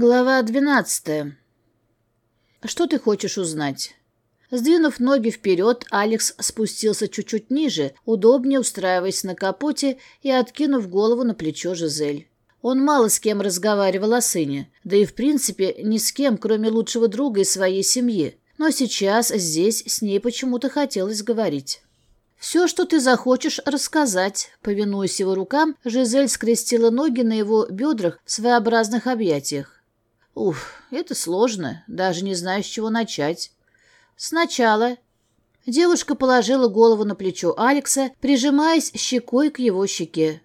Глава 12. А что ты хочешь узнать? Сдвинув ноги вперед, Алекс спустился чуть-чуть ниже, удобнее устраиваясь на капоте и откинув голову на плечо Жизель. Он мало с кем разговаривал о сыне, да и в принципе ни с кем, кроме лучшего друга и своей семьи. Но сейчас здесь с ней почему-то хотелось говорить. «Все, что ты захочешь рассказать», — повинуясь его рукам, Жизель скрестила ноги на его бедрах в своеобразных объятиях. Уф, это сложно, даже не знаю, с чего начать. Сначала... Девушка положила голову на плечо Алекса, прижимаясь щекой к его щеке.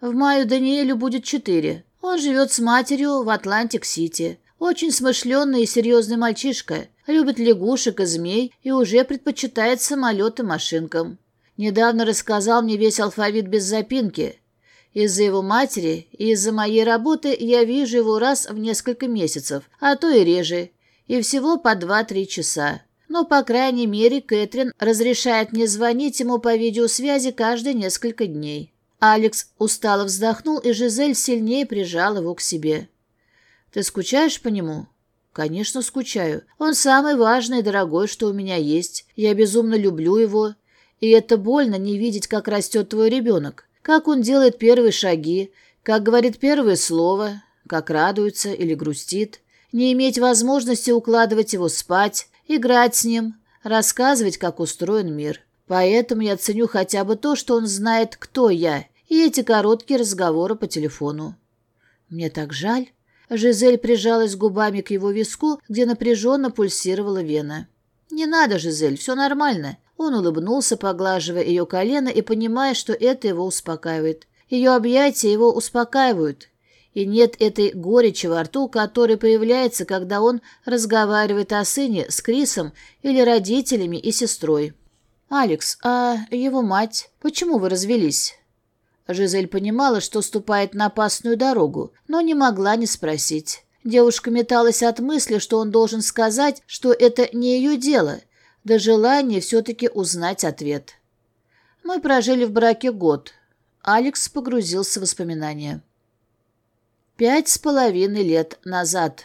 В мае Даниэлю будет четыре. Он живет с матерью в Атлантик-Сити. Очень смышленый и серьезный мальчишка. Любит лягушек и змей и уже предпочитает самолеты машинкам. Недавно рассказал мне весь алфавит без запинки. Из-за его матери и из-за моей работы я вижу его раз в несколько месяцев, а то и реже, и всего по 2-3 часа. Но, по крайней мере, Кэтрин разрешает мне звонить ему по видеосвязи каждые несколько дней. Алекс устало вздохнул, и Жизель сильнее прижал его к себе. «Ты скучаешь по нему?» «Конечно, скучаю. Он самый важный и дорогой, что у меня есть. Я безумно люблю его. И это больно не видеть, как растет твой ребенок. Как он делает первые шаги, как говорит первое слово, как радуется или грустит, не иметь возможности укладывать его спать, играть с ним, рассказывать, как устроен мир. Поэтому я ценю хотя бы то, что он знает, кто я, и эти короткие разговоры по телефону. Мне так жаль. Жизель прижалась губами к его виску, где напряженно пульсировала вена. «Не надо, Жизель, все нормально. Он улыбнулся, поглаживая ее колено и понимая, что это его успокаивает. Ее объятия его успокаивают. И нет этой горечи во рту, которая появляется, когда он разговаривает о сыне с Крисом или родителями и сестрой. «Алекс, а его мать? Почему вы развелись?» Жизель понимала, что ступает на опасную дорогу, но не могла не спросить. Девушка металась от мысли, что он должен сказать, что это не ее дело – до желания все-таки узнать ответ. Мы прожили в браке год. Алекс погрузился в воспоминания. Пять с половиной лет назад.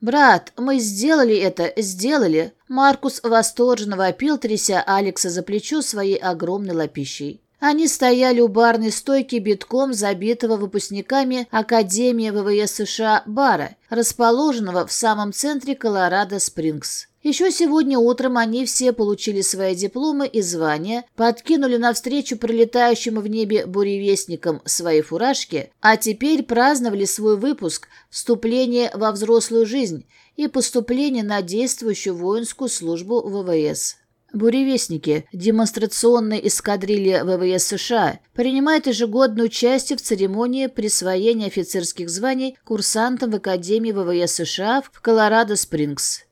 «Брат, мы сделали это, сделали!» Маркус восторженно вопил, тряся Алекса за плечо своей огромной лопищей. Они стояли у барной стойки битком забитого выпускниками Академии ВВС США бара, расположенного в самом центре Колорадо-Спрингс. Еще сегодня утром они все получили свои дипломы и звания, подкинули навстречу пролетающим в небе буревестникам свои фуражки, а теперь праздновали свой выпуск, вступление во взрослую жизнь и поступление на действующую воинскую службу ВВС. Буревестники, демонстрационная эскадрилья ВВС США, принимает ежегодное участие в церемонии присвоения офицерских званий курсантам в Академии ВВС США в Колорадо-Спрингс.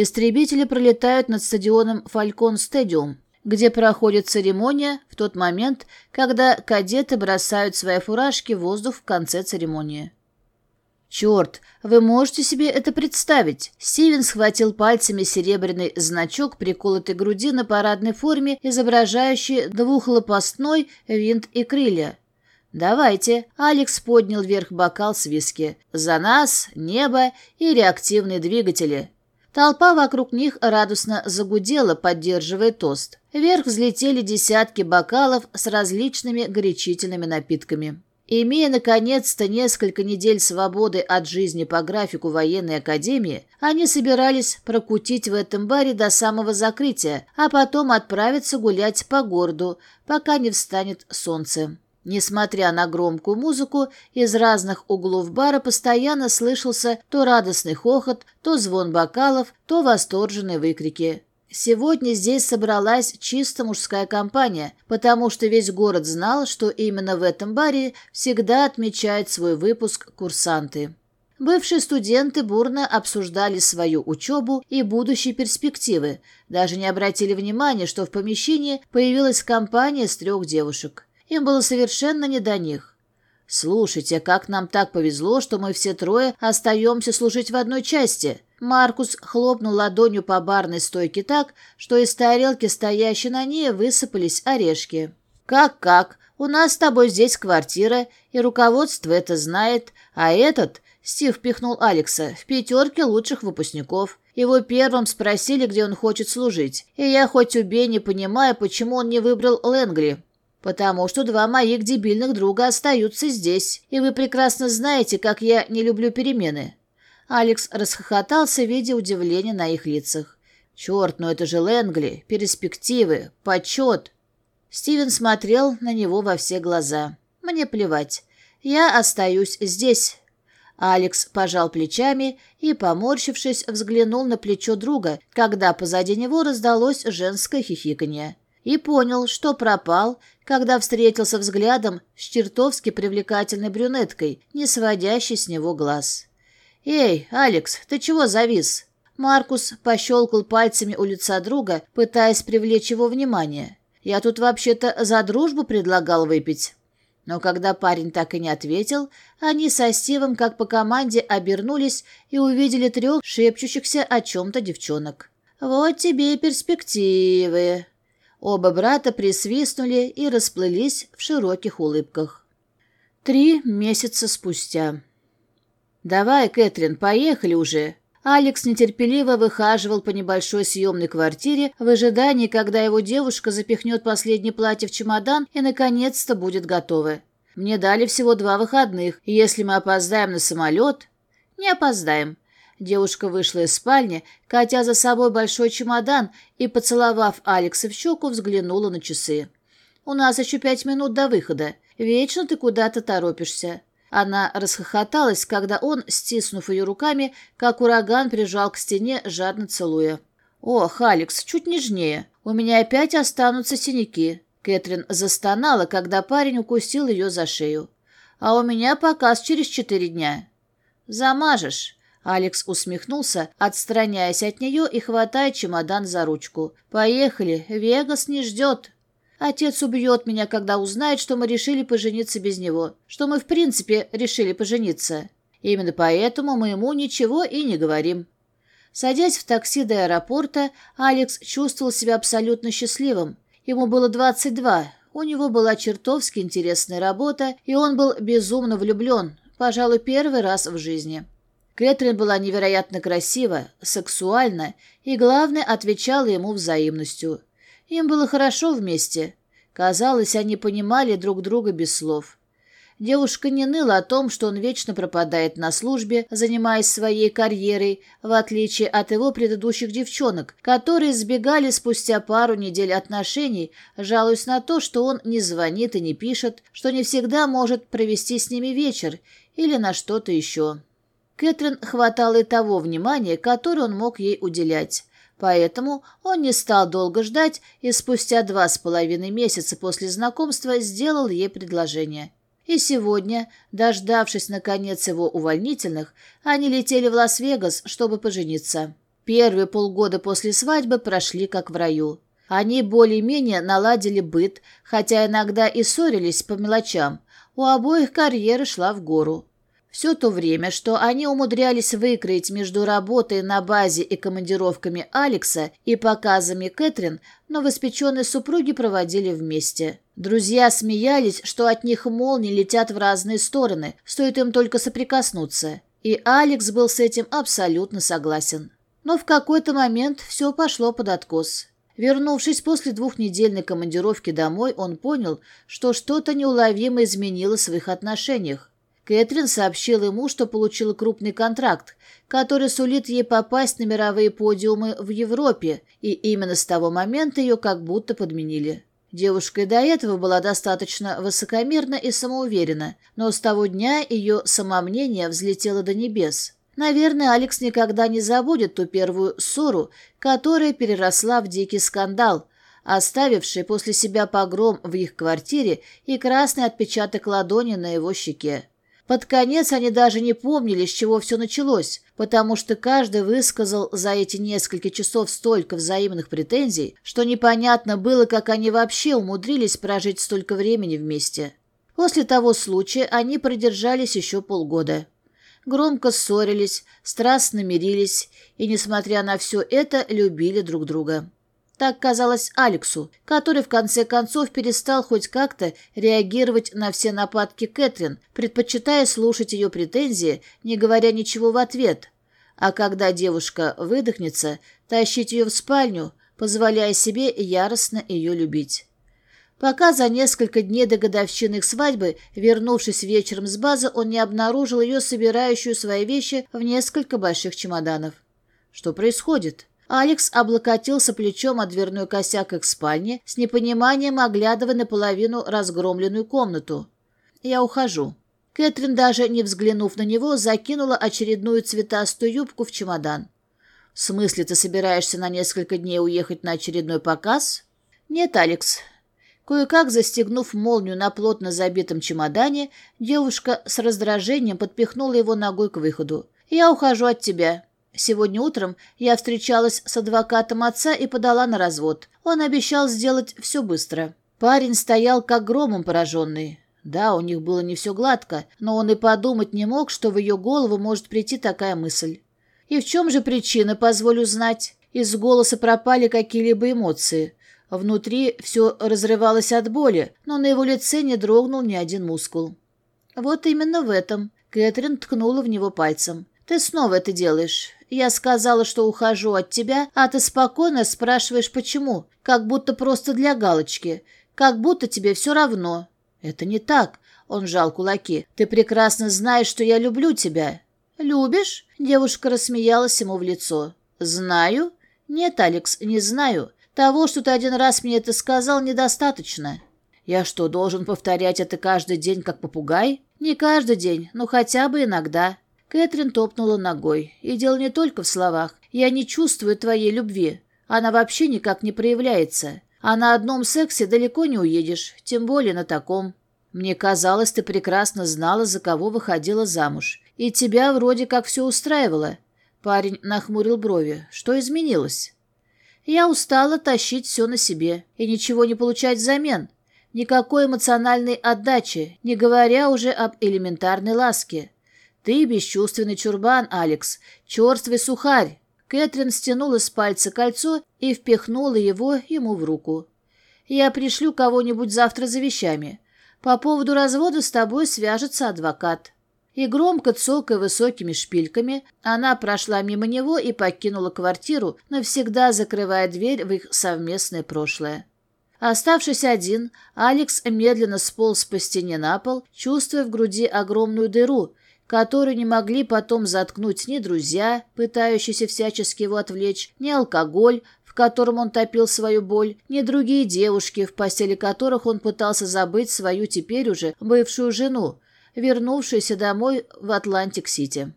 Истребители пролетают над стадионом Falcon Stadium, где проходит церемония в тот момент, когда кадеты бросают свои фуражки в воздух в конце церемонии. «Черт, вы можете себе это представить?» Стивен схватил пальцами серебряный значок приколотой груди на парадной форме, изображающий двухлопастной винт и крылья. «Давайте!» — Алекс поднял вверх бокал с виски. «За нас, небо и реактивные двигатели!» Толпа вокруг них радостно загудела, поддерживая тост. Вверх взлетели десятки бокалов с различными горячительными напитками. Имея, наконец-то, несколько недель свободы от жизни по графику военной академии, они собирались прокутить в этом баре до самого закрытия, а потом отправиться гулять по городу, пока не встанет солнце. Несмотря на громкую музыку, из разных углов бара постоянно слышался то радостный хохот, то звон бокалов, то восторженные выкрики. Сегодня здесь собралась чисто мужская компания, потому что весь город знал, что именно в этом баре всегда отмечают свой выпуск курсанты. Бывшие студенты бурно обсуждали свою учебу и будущие перспективы, даже не обратили внимания, что в помещении появилась компания с трех девушек. Им было совершенно не до них. «Слушайте, как нам так повезло, что мы все трое остаемся служить в одной части!» Маркус хлопнул ладонью по барной стойке так, что из тарелки, стоящей на ней, высыпались орешки. «Как-как? У нас с тобой здесь квартира, и руководство это знает, а этот...» Стив пихнул Алекса в пятерке лучших выпускников. Его первым спросили, где он хочет служить, и я хоть убей не понимаю, почему он не выбрал Лэнгли. Потому а что два моих дебильных друга остаются здесь, и вы прекрасно знаете, как я не люблю перемены». Алекс расхохотался, видя удивление на их лицах. «Черт, ну это же Лэнгли, перспективы, почет!» Стивен смотрел на него во все глаза. «Мне плевать. Я остаюсь здесь». Алекс пожал плечами и, поморщившись, взглянул на плечо друга, когда позади него раздалось женское хихиканье и понял, что пропал, когда встретился взглядом с чертовски привлекательной брюнеткой, не сводящей с него глаз. «Эй, Алекс, ты чего завис?» Маркус пощелкал пальцами у лица друга, пытаясь привлечь его внимание. «Я тут вообще-то за дружбу предлагал выпить». Но когда парень так и не ответил, они со Стивом, как по команде, обернулись и увидели трех шепчущихся о чем-то девчонок. «Вот тебе и перспективы!» Оба брата присвистнули и расплылись в широких улыбках. Три месяца спустя. «Давай, Кэтрин, поехали уже!» Алекс нетерпеливо выхаживал по небольшой съемной квартире в ожидании, когда его девушка запихнет последнее платье в чемодан и, наконец-то, будет готова. «Мне дали всего два выходных, если мы опоздаем на самолет...» «Не опоздаем. Девушка вышла из спальни, катя за собой большой чемодан и, поцеловав Алекса в щеку, взглянула на часы. «У нас еще пять минут до выхода. Вечно ты куда-то торопишься». Она расхохоталась, когда он, стиснув ее руками, как ураган прижал к стене, жадно целуя. «Ох, Алекс, чуть нежнее. У меня опять останутся синяки». Кэтрин застонала, когда парень укусил ее за шею. «А у меня показ через четыре дня». «Замажешь». Алекс усмехнулся, отстраняясь от нее и хватая чемодан за ручку. «Поехали, Вегас не ждет!» Отец убьет меня, когда узнает, что мы решили пожениться без него, что мы в принципе решили пожениться. Именно поэтому мы ему ничего и не говорим. Садясь в такси до аэропорта, Алекс чувствовал себя абсолютно счастливым. Ему было 22, у него была чертовски интересная работа, и он был безумно влюблен, пожалуй, первый раз в жизни. Кэтрин была невероятно красива, сексуальна и, главное, отвечала ему взаимностью. Им было хорошо вместе. Казалось, они понимали друг друга без слов. Девушка не ныла о том, что он вечно пропадает на службе, занимаясь своей карьерой, в отличие от его предыдущих девчонок, которые сбегали спустя пару недель отношений, жалуясь на то, что он не звонит и не пишет, что не всегда может провести с ними вечер или на что-то еще. Кэтрин хватало и того внимания, которое он мог ей уделять. Поэтому он не стал долго ждать и спустя два с половиной месяца после знакомства сделал ей предложение. И сегодня, дождавшись наконец его увольнительных, они летели в Лас-Вегас, чтобы пожениться. Первые полгода после свадьбы прошли как в раю. Они более-менее наладили быт, хотя иногда и ссорились по мелочам. У обоих карьера шла в гору. Все то время, что они умудрялись выкроить между работой на базе и командировками Алекса и показами Кэтрин, новоспеченные супруги проводили вместе. Друзья смеялись, что от них молнии летят в разные стороны, стоит им только соприкоснуться. И Алекс был с этим абсолютно согласен. Но в какой-то момент все пошло под откос. Вернувшись после двухнедельной командировки домой, он понял, что что-то неуловимо изменилось в их отношениях. Кэтрин сообщила ему, что получила крупный контракт, который сулит ей попасть на мировые подиумы в Европе, и именно с того момента ее как будто подменили. Девушка и до этого была достаточно высокомерна и самоуверена, но с того дня ее самомнение взлетело до небес. Наверное, Алекс никогда не забудет ту первую ссору, которая переросла в дикий скандал, оставивший после себя погром в их квартире и красный отпечаток ладони на его щеке. Под конец они а даже не помнили, с чего все началось, потому что каждый высказал за эти несколько часов столько взаимных претензий, что непонятно было, как они вообще умудрились прожить столько времени вместе. После того случая они продержались еще полгода. Громко ссорились, страстно мирились и, несмотря на все это, любили друг друга. Так казалось Алексу, который в конце концов перестал хоть как-то реагировать на все нападки Кэтрин, предпочитая слушать ее претензии, не говоря ничего в ответ. А когда девушка выдохнется, тащить ее в спальню, позволяя себе яростно ее любить. Пока за несколько дней до годовщины их свадьбы, вернувшись вечером с базы, он не обнаружил ее собирающую свои вещи в несколько больших чемоданов. Что происходит? Алекс облокотился плечом о дверную косяк их спальни, с непониманием оглядывая наполовину разгромленную комнату. «Я ухожу». Кэтрин, даже не взглянув на него, закинула очередную цветастую юбку в чемодан. «В смысле ты собираешься на несколько дней уехать на очередной показ?» «Нет, Алекс». Кое-как застегнув молнию на плотно забитом чемодане, девушка с раздражением подпихнула его ногой к выходу. «Я ухожу от тебя». Сегодня утром я встречалась с адвокатом отца и подала на развод. Он обещал сделать все быстро. Парень стоял как громом пораженный. Да, у них было не все гладко, но он и подумать не мог, что в ее голову может прийти такая мысль. И в чем же причина, позволю знать? Из голоса пропали какие-либо эмоции. Внутри все разрывалось от боли, но на его лице не дрогнул ни один мускул. Вот именно в этом. Кэтрин ткнула в него пальцем. Ты снова это делаешь. Я сказала, что ухожу от тебя, а ты спокойно спрашиваешь, почему, как будто просто для галочки, как будто тебе все равно. Это не так. Он жал кулаки. Ты прекрасно знаешь, что я люблю тебя. Любишь? Девушка рассмеялась ему в лицо. Знаю. Нет, Алекс, не знаю. Того, что ты один раз мне это сказал, недостаточно. Я что, должен повторять это каждый день, как попугай? Не каждый день, но хотя бы иногда. Кэтрин топнула ногой. И дело не только в словах. Я не чувствую твоей любви. Она вообще никак не проявляется. А на одном сексе далеко не уедешь, тем более на таком. Мне казалось, ты прекрасно знала, за кого выходила замуж. И тебя вроде как все устраивало. Парень нахмурил брови. Что изменилось? Я устала тащить все на себе и ничего не получать взамен. Никакой эмоциональной отдачи, не говоря уже об элементарной ласке. Ты бесчувственный чурбан, Алекс, черствый сухарь. Кэтрин стянула с пальца кольцо и впихнула его ему в руку. «Я пришлю кого-нибудь завтра за вещами. По поводу развода с тобой свяжется адвокат». И громко цокая высокими шпильками, она прошла мимо него и покинула квартиру, навсегда закрывая дверь в их совместное прошлое. Оставшись один, Алекс медленно сполз по стене на пол, чувствуя в груди огромную дыру, которую не могли потом заткнуть ни друзья, пытающиеся всячески его отвлечь, ни алкоголь, в котором он топил свою боль, ни другие девушки, в постели которых он пытался забыть свою теперь уже бывшую жену, вернувшуюся домой в Атлантик-Сити.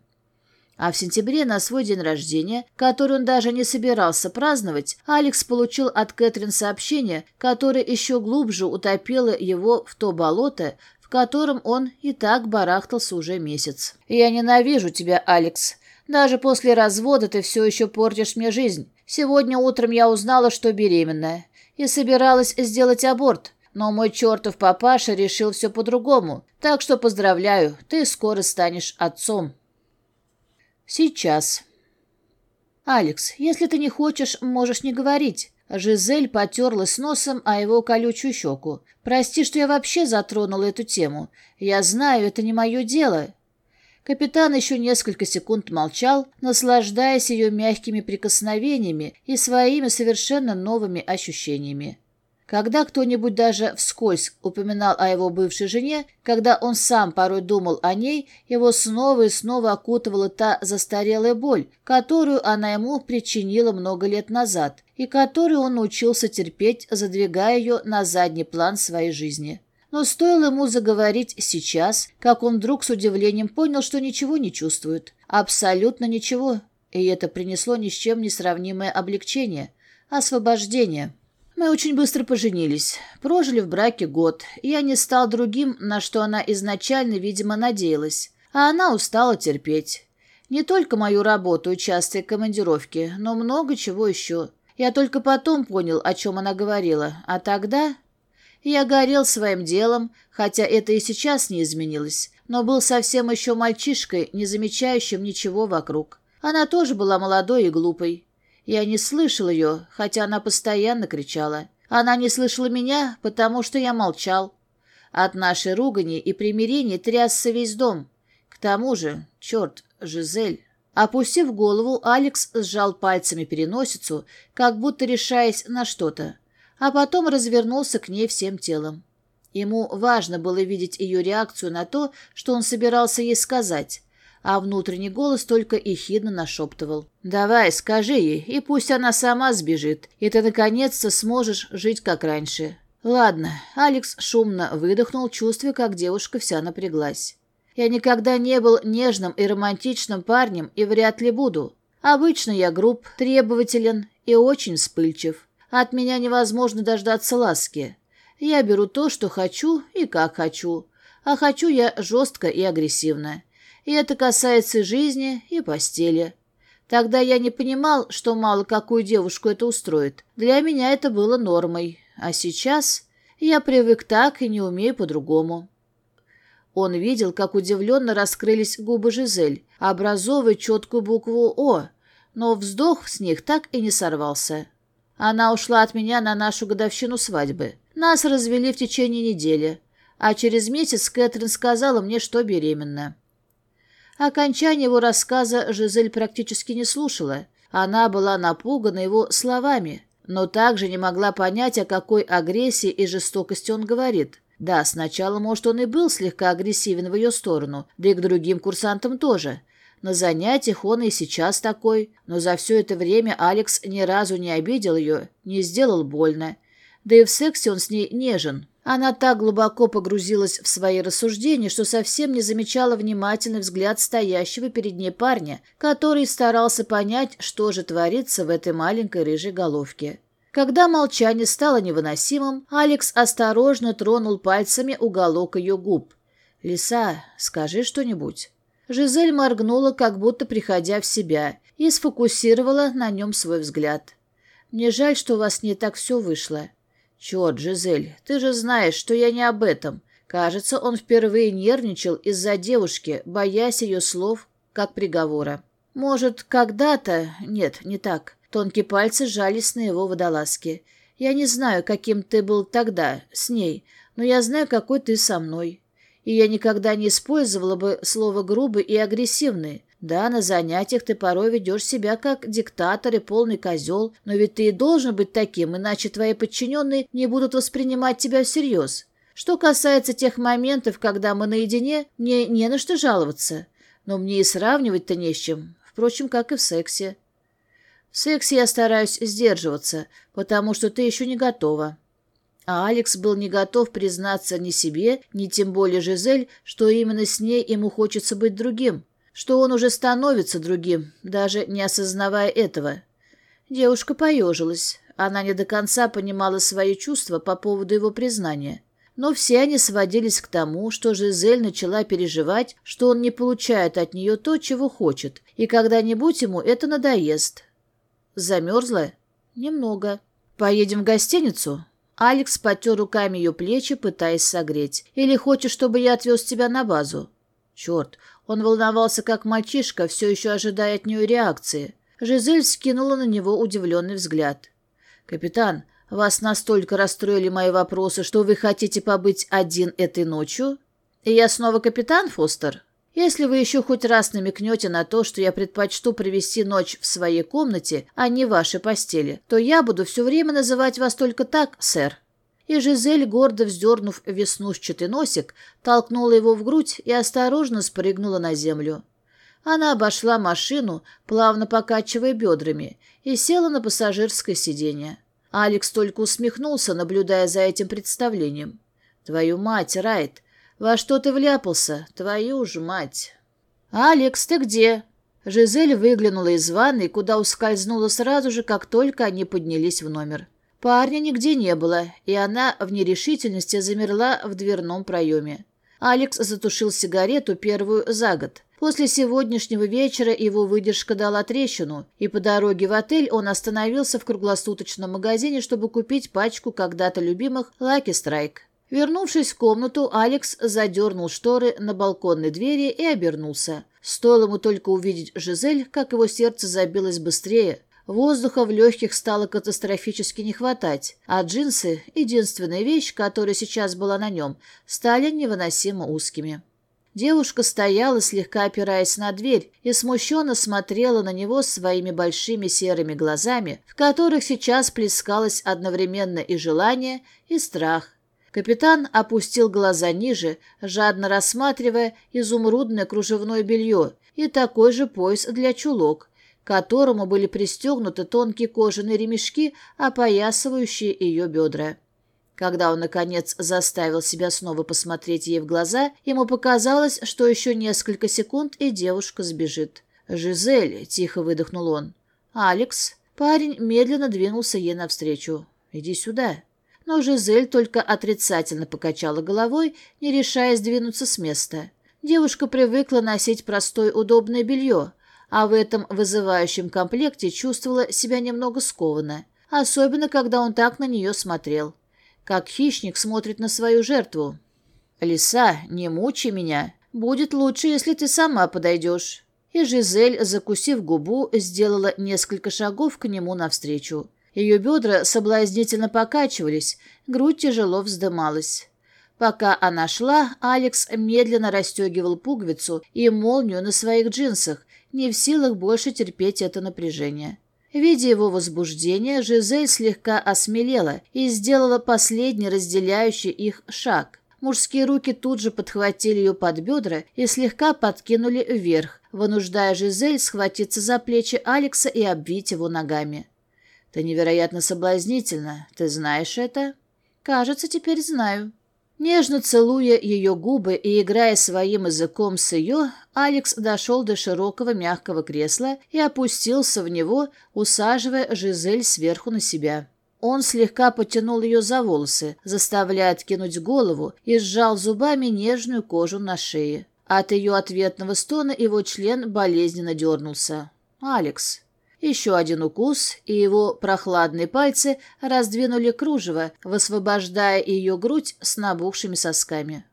А в сентябре на свой день рождения, который он даже не собирался праздновать, Алекс получил от Кэтрин сообщение, которое еще глубже утопило его в то болото, которым он и так барахтался уже месяц. «Я ненавижу тебя, Алекс. Даже после развода ты все еще портишь мне жизнь. Сегодня утром я узнала, что беременная, и собиралась сделать аборт. Но мой чертов папаша решил все по-другому. Так что поздравляю, ты скоро станешь отцом». «Сейчас». «Алекс, если ты не хочешь, можешь не говорить. Жизель потерла носом о его колючую щеку. «Прости, что я вообще затронула эту тему. Я знаю, это не мое дело». Капитан еще несколько секунд молчал, наслаждаясь ее мягкими прикосновениями и своими совершенно новыми ощущениями. Когда кто-нибудь даже вскользь упоминал о его бывшей жене, когда он сам порой думал о ней, его снова и снова окутывала та застарелая боль, которую она ему причинила много лет назад и которую он научился терпеть, задвигая ее на задний план своей жизни. Но стоило ему заговорить сейчас, как он вдруг с удивлением понял, что ничего не чувствует. Абсолютно ничего. И это принесло ни с чем не сравнимое облегчение, освобождение. Мы очень быстро поженились. Прожили в браке год. Я не стал другим, на что она изначально, видимо, надеялась. А она устала терпеть. Не только мою работу, частые командировки, но много чего еще. Я только потом понял, о чем она говорила. А тогда... Я горел своим делом, хотя это и сейчас не изменилось, но был совсем еще мальчишкой, не замечающим ничего вокруг. Она тоже была молодой и глупой. Я не слышал ее, хотя она постоянно кричала. Она не слышала меня, потому что я молчал. От нашей ругани и примирения трясся весь дом. К тому же, черт, Жизель... Опустив голову, Алекс сжал пальцами переносицу, как будто решаясь на что-то, а потом развернулся к ней всем телом. Ему важно было видеть ее реакцию на то, что он собирался ей сказать, а внутренний голос только ехидно нашептывал. «Давай, скажи ей, и пусть она сама сбежит, и ты наконец-то сможешь жить как раньше». «Ладно», — Алекс шумно выдохнул, чувствуя, как девушка вся напряглась. «Я никогда не был нежным и романтичным парнем и вряд ли буду. Обычно я груб, требователен и очень вспыльчив. От меня невозможно дождаться ласки. Я беру то, что хочу и как хочу. А хочу я жестко и агрессивно и это касается жизни и постели. Тогда я не понимал, что мало какую девушку это устроит. Для меня это было нормой. А сейчас я привык так и не умею по-другому. Он видел, как удивленно раскрылись губы Жизель, образовывая четкую букву «О», но вздох с них так и не сорвался. Она ушла от меня на нашу годовщину свадьбы. Нас развели в течение недели, а через месяц Кэтрин сказала мне, что беременна. Окончание его рассказа Жизель практически не слушала. Она была напугана его словами, но также не могла понять, о какой агрессии и жестокости он говорит. Да, сначала, может, он и был слегка агрессивен в ее сторону, да и к другим курсантам тоже. На занятиях он и сейчас такой, но за все это время Алекс ни разу не обидел ее, не сделал больно. Да и в сексе он с ней нежен, она так глубоко погрузилась в свои рассуждения, что совсем не замечала внимательный взгляд стоящего перед ней парня, который старался понять, что же творится в этой маленькой рыжей головке. Когда молчание стало невыносимым, Алекс осторожно тронул пальцами уголок ее губ. «Лиса, скажи что-нибудь». Жизель моргнула, как будто приходя в себя, и сфокусировала на нем свой взгляд. «Мне жаль, что у вас не так все вышло. «Черт, Жизель, ты же знаешь, что я не об этом». Кажется, он впервые нервничал из-за девушки, боясь ее слов, как приговора. Может, когда-то... Нет, не так. Тонкие пальцы жались на его водолазке. Я не знаю, каким ты был тогда, с ней, но я знаю, какой ты со мной. И я никогда не использовала бы слово «грубый» и «агрессивный», да, на занятиях ты порой ведешь себя как диктатор и полный козел, но ведь ты и должен быть таким, иначе твои подчиненные не будут воспринимать тебя всерьез. Что касается тех моментов, когда мы наедине, мне не на что жаловаться. Но мне и сравнивать-то не с чем. Впрочем, как и в сексе. В сексе я стараюсь сдерживаться, потому что ты еще не готова. А Алекс был не готов признаться ни себе, ни тем более Жизель, что именно с ней ему хочется быть другим что он уже становится другим, даже не осознавая этого. Девушка поежилась. Она не до конца понимала свои чувства по поводу его признания. Но все они сводились к тому, что Жизель начала переживать, что он не получает от нее то, чего хочет, и когда-нибудь ему это надоест. Замерзла? Немного. «Поедем в гостиницу?» Алекс потер руками ее плечи, пытаясь согреть. «Или хочешь, чтобы я отвез тебя на базу?» «Черт, он волновался, как мальчишка, все еще ожидая от нее реакции. Жизель скинула на него удивленный взгляд. «Капитан, вас настолько расстроили мои вопросы, что вы хотите побыть один этой ночью? И я снова капитан, Фостер?» Если вы еще хоть раз намекнете на то, что я предпочту провести ночь в своей комнате, а не в вашей постели, то я буду все время называть вас только так, сэр и Жизель, гордо вздернув веснушчатый носик, толкнула его в грудь и осторожно спрыгнула на землю. Она обошла машину, плавно покачивая бедрами, и села на пассажирское сиденье. Алекс только усмехнулся, наблюдая за этим представлением. «Твою мать, Райт! Во что ты вляпался? Твою же мать!» «Алекс, ты где?» Жизель выглянула из ванной, куда ускользнула сразу же, как только они поднялись в номер. Парня нигде не было, и она в нерешительности замерла в дверном проеме. Алекс затушил сигарету первую за год. После сегодняшнего вечера его выдержка дала трещину, и по дороге в отель он остановился в круглосуточном магазине, чтобы купить пачку когда-то любимых «Лаки Страйк». Вернувшись в комнату, Алекс задернул шторы на балконной двери и обернулся. Стоило ему только увидеть Жизель, как его сердце забилось быстрее – Воздуха в легких стало катастрофически не хватать, а джинсы, единственная вещь, которая сейчас была на нем, стали невыносимо узкими. Девушка стояла, слегка опираясь на дверь, и смущенно смотрела на него своими большими серыми глазами, в которых сейчас плескалось одновременно и желание, и страх. Капитан опустил глаза ниже, жадно рассматривая изумрудное кружевное белье и такой же пояс для чулок, которому были пристегнуты тонкие кожаные ремешки, опоясывающие ее бедра. Когда он, наконец, заставил себя снова посмотреть ей в глаза, ему показалось, что еще несколько секунд, и девушка сбежит. «Жизель!» — тихо выдохнул он. «Алекс!» Парень медленно двинулся ей навстречу. «Иди сюда!» Но Жизель только отрицательно покачала головой, не решаясь двинуться с места. Девушка привыкла носить простое удобное белье, а в этом вызывающем комплекте чувствовала себя немного скованно, а особенно когда он так на нее смотрел. Как хищник смотрит на свою жертву. «Лиса, не мучи меня. Будет лучше, если ты сама подойдешь». И Жизель, закусив губу, сделала несколько шагов к нему навстречу. Ее бедра соблазнительно покачивались, грудь тяжело вздымалась. Пока она шла, Алекс медленно расстегивал пуговицу и молнию на своих джинсах, не в силах больше терпеть это напряжение. Видя его возбуждение, Жизель слегка осмелела и сделала последний разделяющий их шаг. Мужские руки тут же подхватили ее под бедра и слегка подкинули вверх, вынуждая Жизель схватиться за плечи Алекса и обвить его ногами. «Ты невероятно соблазнительна. Ты знаешь это?» «Кажется, теперь знаю». Нежно целуя ее губы и играя своим языком с ее, Алекс дошел до широкого мягкого кресла и опустился в него, усаживая Жизель сверху на себя. Он слегка потянул ее за волосы, заставляя откинуть голову и сжал зубами нежную кожу на шее. От ее ответного стона его член болезненно дернулся. «Алекс, еще один укус, и его прохладные пальцы раздвинули кружево, высвобождая ее грудь с набухшими сосками.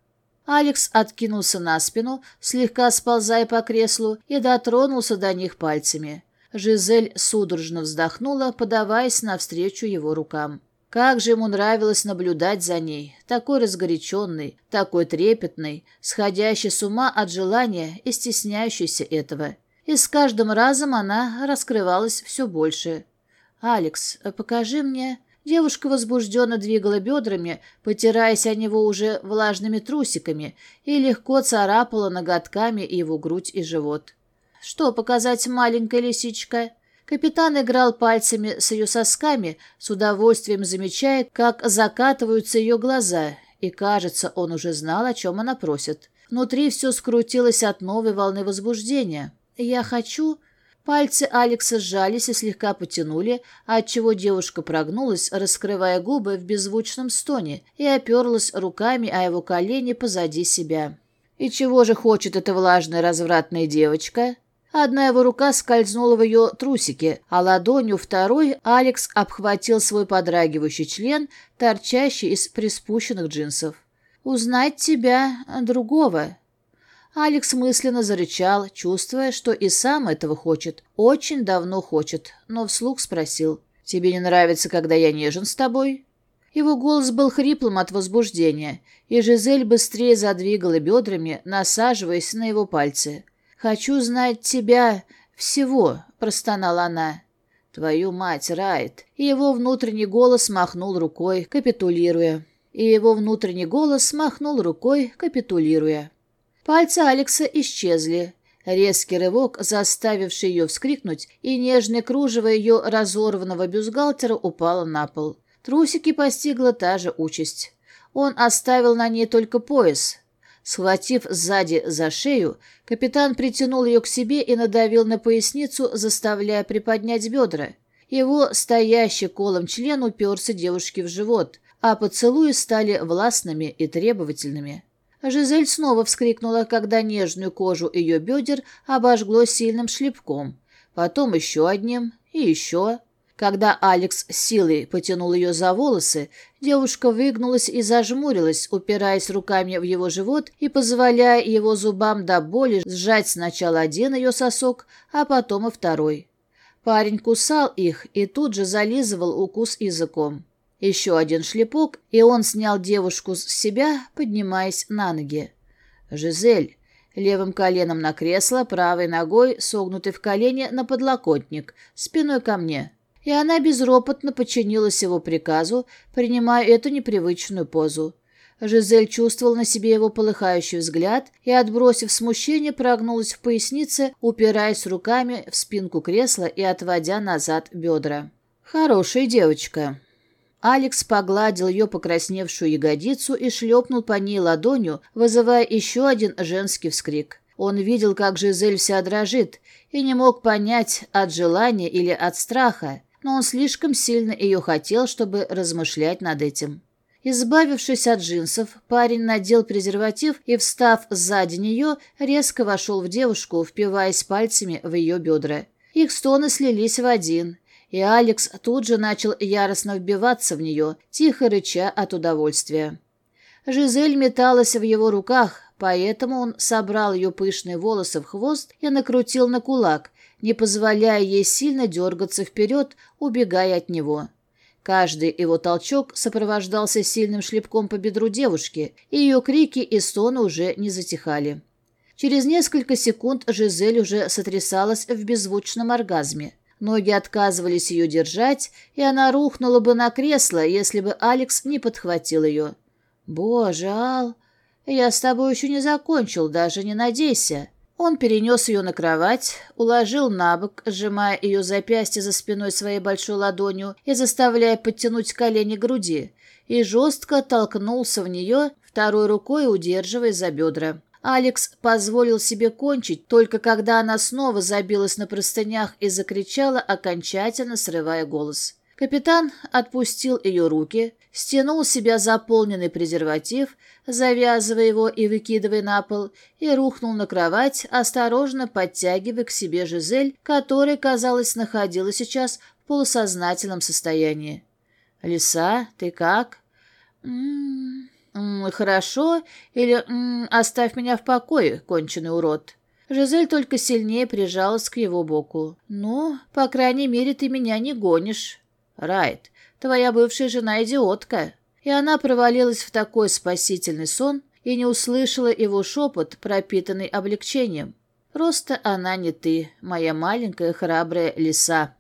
Алекс откинулся на спину, слегка сползая по креслу, и дотронулся до них пальцами. Жизель судорожно вздохнула, подаваясь навстречу его рукам. Как же ему нравилось наблюдать за ней, такой разгоряченный, такой трепетный, сходящий с ума от желания и стесняющийся этого. И с каждым разом она раскрывалась все больше. «Алекс, покажи мне...» Девушка возбужденно двигала бедрами, потираясь о него уже влажными трусиками, и легко царапала ноготками его грудь и живот. «Что показать, маленькая лисичка?» Капитан играл пальцами с ее сосками, с удовольствием замечая, как закатываются ее глаза, и, кажется, он уже знал, о чем она просит. Внутри все скрутилось от новой волны возбуждения. «Я хочу...» Пальцы Алекса сжались и слегка потянули, отчего девушка прогнулась, раскрывая губы в беззвучном стоне, и оперлась руками о его колени позади себя. «И чего же хочет эта влажная развратная девочка?» Одна его рука скользнула в ее трусики, а ладонью второй Алекс обхватил свой подрагивающий член, торчащий из приспущенных джинсов. «Узнать тебя другого», Алекс мысленно зарычал, чувствуя, что и сам этого хочет. Очень давно хочет, но вслух спросил. «Тебе не нравится, когда я нежен с тобой?» Его голос был хриплым от возбуждения, и Жизель быстрее задвигала бедрами, насаживаясь на его пальцы. «Хочу знать тебя всего», — простонала она. «Твою мать, Райт!» И его внутренний голос махнул рукой, капитулируя. И его внутренний голос махнул рукой, капитулируя. Пальцы Алекса исчезли. Резкий рывок заставивший ее вскрикнуть, и нежное кружево ее разорванного бюстгальтера упало на пол. Трусики постигла та же участь. Он оставил на ней только пояс. Схватив сзади за шею, капитан притянул ее к себе и надавил на поясницу, заставляя приподнять бедра. Его стоящий колом член уперся девушке в живот, а поцелуи стали властными и требовательными. Жизель снова вскрикнула, когда нежную кожу ее бедер обожгло сильным шлепком. Потом еще одним и еще. Когда Алекс силой потянул ее за волосы, девушка выгнулась и зажмурилась, упираясь руками в его живот и позволяя его зубам до боли сжать сначала один ее сосок, а потом и второй. Парень кусал их и тут же зализывал укус языком. Еще один шлепок, и он снял девушку с себя, поднимаясь на ноги. «Жизель!» Левым коленом на кресло, правой ногой, согнутой в колене на подлокотник, спиной ко мне. И она безропотно подчинилась его приказу, принимая эту непривычную позу. Жизель чувствовал на себе его полыхающий взгляд и, отбросив смущение, прогнулась в пояснице, упираясь руками в спинку кресла и отводя назад бедра. «Хорошая девочка», Алекс погладил ее покрасневшую ягодицу и шлепнул по ней ладонью, вызывая еще один женский вскрик. Он видел, как Жизель вся дрожит, и не мог понять, от желания или от страха, но он слишком сильно ее хотел, чтобы размышлять над этим. Избавившись от джинсов, парень надел презерватив и, встав сзади нее, резко вошел в девушку, впиваясь пальцами в ее бедра. Их стоны слились в один – и Алекс тут же начал яростно вбиваться в нее, тихо рыча от удовольствия. Жизель металась в его руках, поэтому он собрал ее пышные волосы в хвост и накрутил на кулак, не позволяя ей сильно дергаться вперед, убегая от него. Каждый его толчок сопровождался сильным шлепком по бедру девушки, и ее крики и стоны уже не затихали. Через несколько секунд Жизель уже сотрясалась в беззвучном оргазме. Ноги отказывались ее держать, и она рухнула бы на кресло, если бы Алекс не подхватил ее. «Боже, Ал, я с тобой еще не закончил, даже не надейся». Он перенес ее на кровать, уложил на бок, сжимая ее запястье за спиной своей большой ладонью и заставляя подтянуть колени к груди, и жестко толкнулся в нее, второй рукой удерживая за бедра. Алекс позволил себе кончить, только когда она снова забилась на простынях и закричала, окончательно срывая голос. Капитан отпустил ее руки, стянул себя заполненный презерватив, завязывая его и выкидывая на пол, и рухнул на кровать, осторожно подтягивая к себе Жизель, которая, казалось, находилась сейчас в полусознательном состоянии. «Лиса, ты как?» «М -м -м «Хорошо» или «Оставь меня в покое, конченый урод». Жизель только сильнее прижалась к его боку. «Ну, по крайней мере, ты меня не гонишь». «Райт, твоя бывшая жена идиотка». И она провалилась в такой спасительный сон и не услышала его шепот, пропитанный облегчением. «Просто она не ты, моя маленькая храбрая лиса».